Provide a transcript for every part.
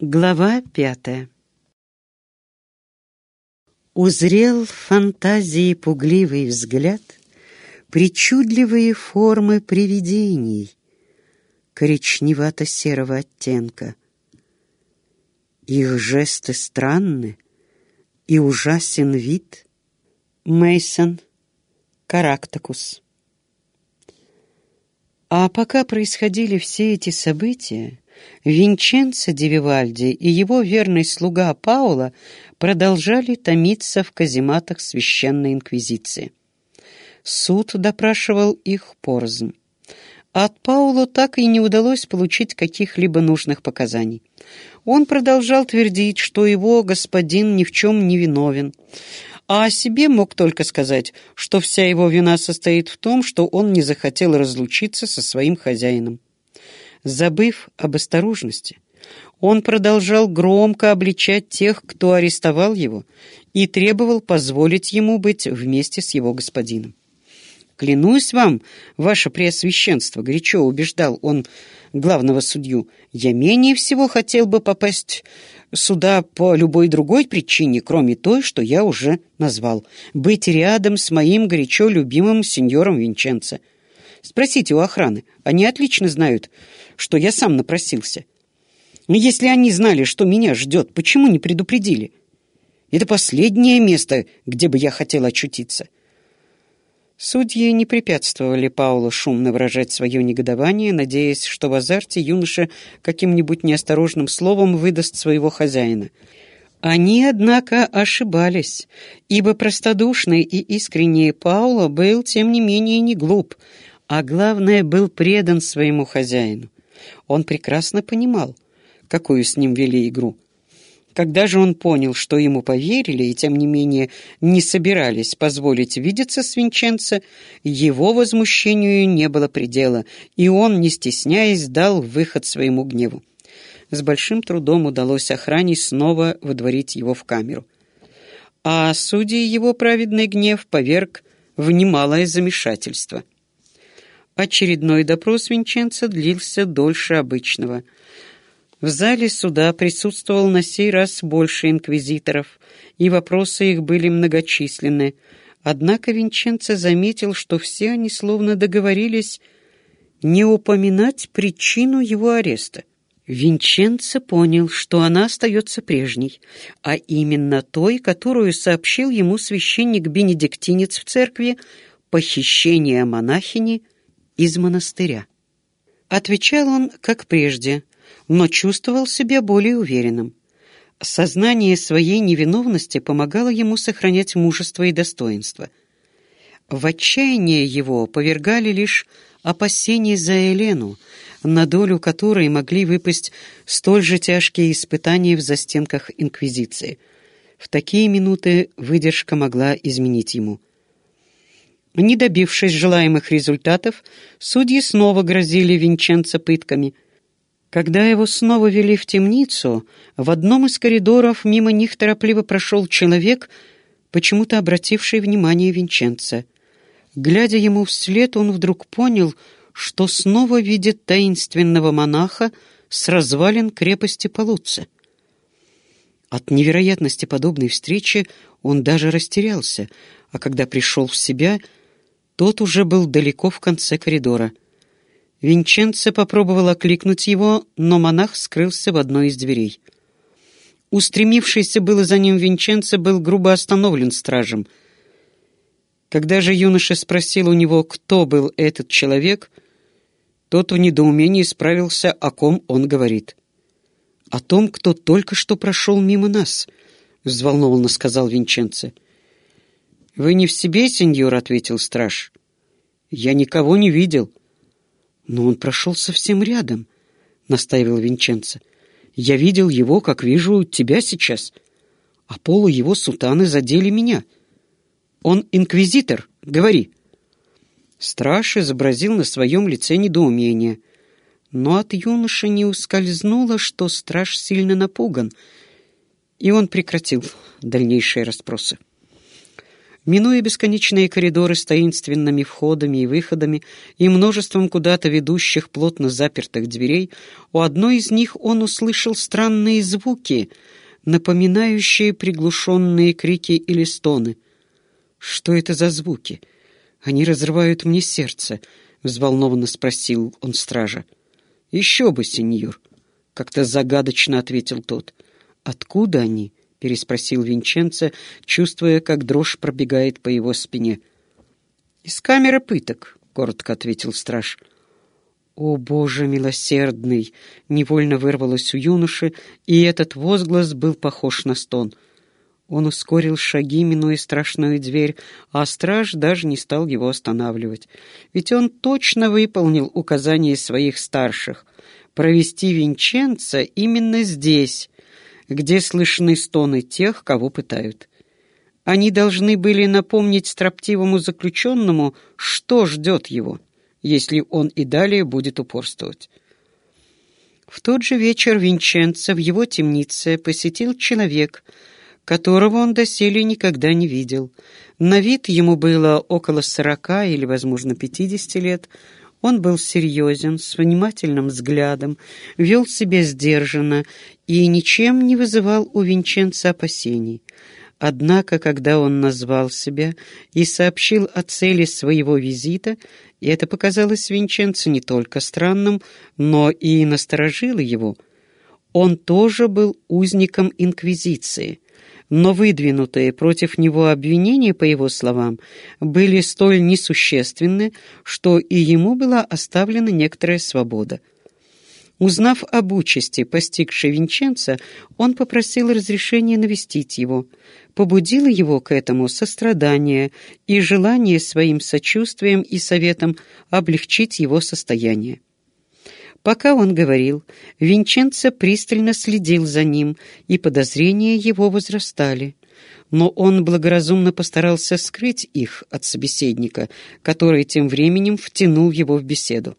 Глава пятая Узрел в фантазии пугливый взгляд Причудливые формы привидений Коричневато-серого оттенка. Их жесты странны и ужасен вид. Мейсон Карактакус А пока происходили все эти события, Винченцо ди Вивальди и его верный слуга Паула продолжали томиться в казематах Священной Инквизиции. Суд допрашивал их порознь. От Паула так и не удалось получить каких-либо нужных показаний. Он продолжал твердить, что его господин ни в чем не виновен, а о себе мог только сказать, что вся его вина состоит в том, что он не захотел разлучиться со своим хозяином. Забыв об осторожности, он продолжал громко обличать тех, кто арестовал его, и требовал позволить ему быть вместе с его господином. «Клянусь вам, ваше преосвященство», — горячо убеждал он главного судью, «я менее всего хотел бы попасть сюда по любой другой причине, кроме той, что я уже назвал. Быть рядом с моим горячо любимым сеньором Винченцо. Спросите у охраны, они отлично знают, что я сам напросился. Но если они знали, что меня ждет, почему не предупредили? Это последнее место, где бы я хотел очутиться. Судьи не препятствовали Паулу шумно выражать свое негодование, надеясь, что в азарте юноша каким-нибудь неосторожным словом выдаст своего хозяина. Они, однако, ошибались, ибо простодушный и искренний Пауло был, тем не менее, не глуп, а главное, был предан своему хозяину. Он прекрасно понимал, какую с ним вели игру. Когда же он понял, что ему поверили и, тем не менее, не собирались позволить видеться с Винченцо, его возмущению не было предела, и он, не стесняясь, дал выход своему гневу. С большим трудом удалось охране снова выдворить его в камеру. А судьи его праведный гнев поверг в немалое замешательство — Очередной допрос Винченца длился дольше обычного. В зале суда присутствовал на сей раз больше инквизиторов, и вопросы их были многочисленны. Однако Винченцо заметил, что все они словно договорились не упоминать причину его ареста. Винченцо понял, что она остается прежней, а именно той, которую сообщил ему священник-бенедиктинец в церкви, похищение монахини – из монастыря. Отвечал он, как прежде, но чувствовал себя более уверенным. Сознание своей невиновности помогало ему сохранять мужество и достоинство. В отчаяние его повергали лишь опасения за Елену, на долю которой могли выпасть столь же тяжкие испытания в застенках Инквизиции. В такие минуты выдержка могла изменить ему – не добившись желаемых результатов, судьи снова грозили Винченцо пытками. Когда его снова вели в темницу, в одном из коридоров мимо них торопливо прошел человек, почему-то обративший внимание Винченца. Глядя ему вслед, он вдруг понял, что снова видит таинственного монаха с развалин крепости Полуца. От невероятности подобной встречи он даже растерялся, а когда пришел в себя — тот уже был далеко в конце коридора. Винченцо попробовал окликнуть его, но монах скрылся в одной из дверей. Устремившийся было за ним Винченцо был грубо остановлен стражем. Когда же юноша спросил у него, кто был этот человек, тот в недоумении справился, о ком он говорит. «О том, кто только что прошел мимо нас», — взволнованно сказал Винченцо. «Вы не в себе, сеньор?» — ответил страж. «Я никого не видел». «Но он прошел совсем рядом», — настаивал Винченцо. «Я видел его, как вижу тебя сейчас, а полу его сутаны задели меня. Он инквизитор, говори». Страж изобразил на своем лице недоумение, но от юноши не ускользнуло, что страж сильно напуган, и он прекратил дальнейшие расспросы. Минуя бесконечные коридоры с таинственными входами и выходами и множеством куда-то ведущих плотно запертых дверей, у одной из них он услышал странные звуки, напоминающие приглушенные крики или стоны. «Что это за звуки? Они разрывают мне сердце», — взволнованно спросил он стража. «Еще бы, сеньор», — как-то загадочно ответил тот. «Откуда они?» Переспросил Винченцо, чувствуя, как дрожь пробегает по его спине. «Из камеры пыток», — коротко ответил страж. «О, Боже милосердный!» — невольно вырвалось у юноши, и этот возглас был похож на стон. Он ускорил шаги, минуя страшную дверь, а страж даже не стал его останавливать. Ведь он точно выполнил указания своих старших — провести Винченца именно здесь, где слышны стоны тех, кого пытают. Они должны были напомнить строптивому заключенному, что ждет его, если он и далее будет упорствовать. В тот же вечер Винченцо в его темнице посетил человек, которого он доселе никогда не видел. На вид ему было около сорока или, возможно, пятидесяти лет, он был серьезен, с внимательным взглядом, вел себя сдержанно и ничем не вызывал у Винченца опасений. Однако, когда он назвал себя и сообщил о цели своего визита, и это показалось Винченцу не только странным, но и насторожило его, он тоже был узником Инквизиции, но выдвинутые против него обвинения, по его словам, были столь несущественны, что и ему была оставлена некоторая свобода. Узнав об участи, постигшей Винченца, он попросил разрешения навестить его. Побудило его к этому сострадание и желание своим сочувствием и советом облегчить его состояние. Пока он говорил, Винченцо пристально следил за ним, и подозрения его возрастали. Но он благоразумно постарался скрыть их от собеседника, который тем временем втянул его в беседу.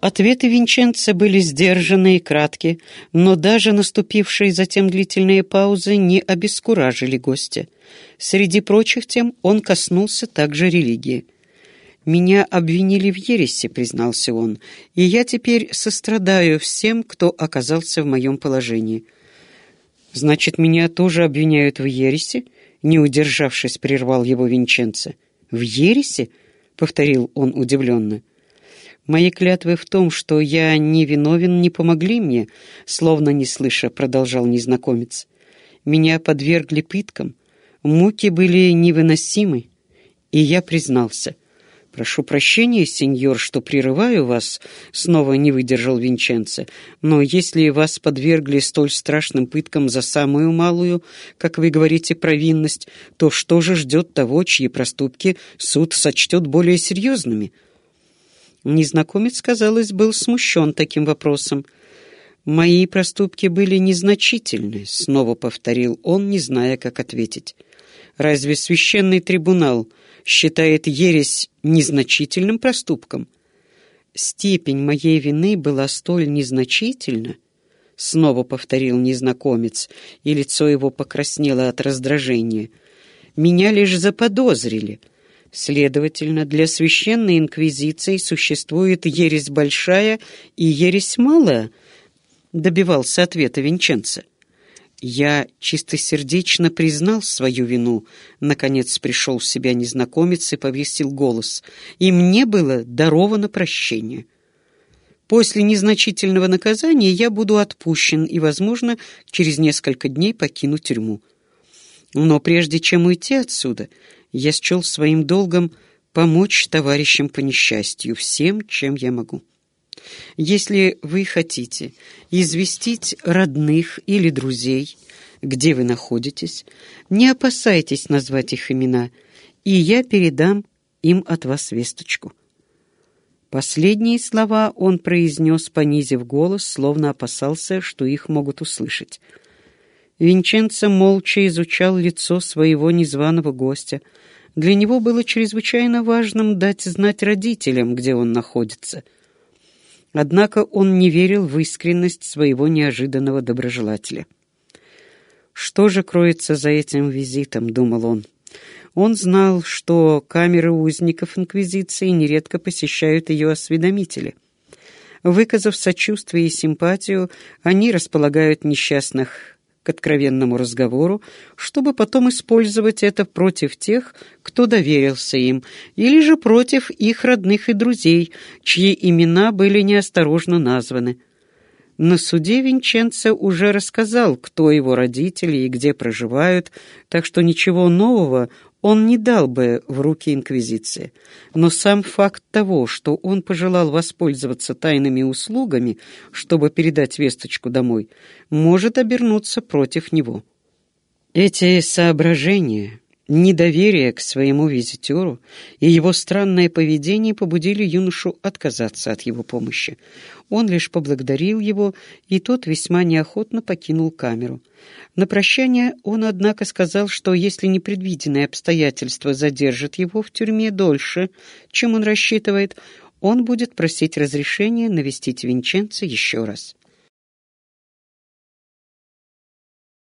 Ответы Винченца были сдержаны и кратки, но даже наступившие затем длительные паузы не обескуражили гостя. Среди прочих тем он коснулся также религии. «Меня обвинили в ересе», — признался он, «и я теперь сострадаю всем, кто оказался в моем положении». «Значит, меня тоже обвиняют в ересе?» — не удержавшись, прервал его Винченце. «В ересе?» — повторил он удивленно. «Мои клятвы в том, что я не виновен, не помогли мне», — словно не слыша, продолжал незнакомец. «Меня подвергли пыткам, муки были невыносимы, и я признался». «Прошу прощения, сеньор, что прерываю вас», — снова не выдержал Винченце. «но если вас подвергли столь страшным пыткам за самую малую, как вы говорите, провинность, то что же ждет того, чьи проступки суд сочтет более серьезными?» Незнакомец, казалось, был смущен таким вопросом. «Мои проступки были незначительны», — снова повторил он, не зная, как ответить. «Разве священный трибунал...» считает ересь незначительным проступком. Степень моей вины была столь незначительна, снова повторил незнакомец, и лицо его покраснело от раздражения. Меня лишь заподозрили. Следовательно, для священной инквизиции существует ересь большая и ересь малая, добивался ответа Винченца. Я чистосердечно признал свою вину. Наконец пришел в себя незнакомец и повесил голос. И мне было даровано прощение. После незначительного наказания я буду отпущен и, возможно, через несколько дней покину тюрьму. Но прежде чем уйти отсюда, я счел своим долгом помочь товарищам по несчастью всем, чем я могу. Если вы хотите известить родных или друзей, где вы находитесь, не опасайтесь назвать их имена, и я передам им от вас весточку». Последние слова он произнес, понизив голос, словно опасался, что их могут услышать. Винченцо молча изучал лицо своего незваного гостя. Для него было чрезвычайно важным дать знать родителям, где он находится — Однако он не верил в искренность своего неожиданного доброжелателя. «Что же кроется за этим визитом?» — думал он. Он знал, что камеры узников Инквизиции нередко посещают ее осведомители. Выказав сочувствие и симпатию, они располагают несчастных к откровенному разговору, чтобы потом использовать это против тех, кто доверился им, или же против их родных и друзей, чьи имена были неосторожно названы. На суде Винченцо уже рассказал, кто его родители и где проживают, так что ничего нового он не дал бы в руки Инквизиции. Но сам факт того, что он пожелал воспользоваться тайными услугами, чтобы передать весточку домой, может обернуться против него. Эти соображения Недоверие к своему визитеру и его странное поведение побудили юношу отказаться от его помощи. Он лишь поблагодарил его, и тот весьма неохотно покинул камеру. На прощание он, однако, сказал, что если непредвиденные обстоятельства задержат его в тюрьме дольше, чем он рассчитывает, он будет просить разрешения навестить Винченца еще раз.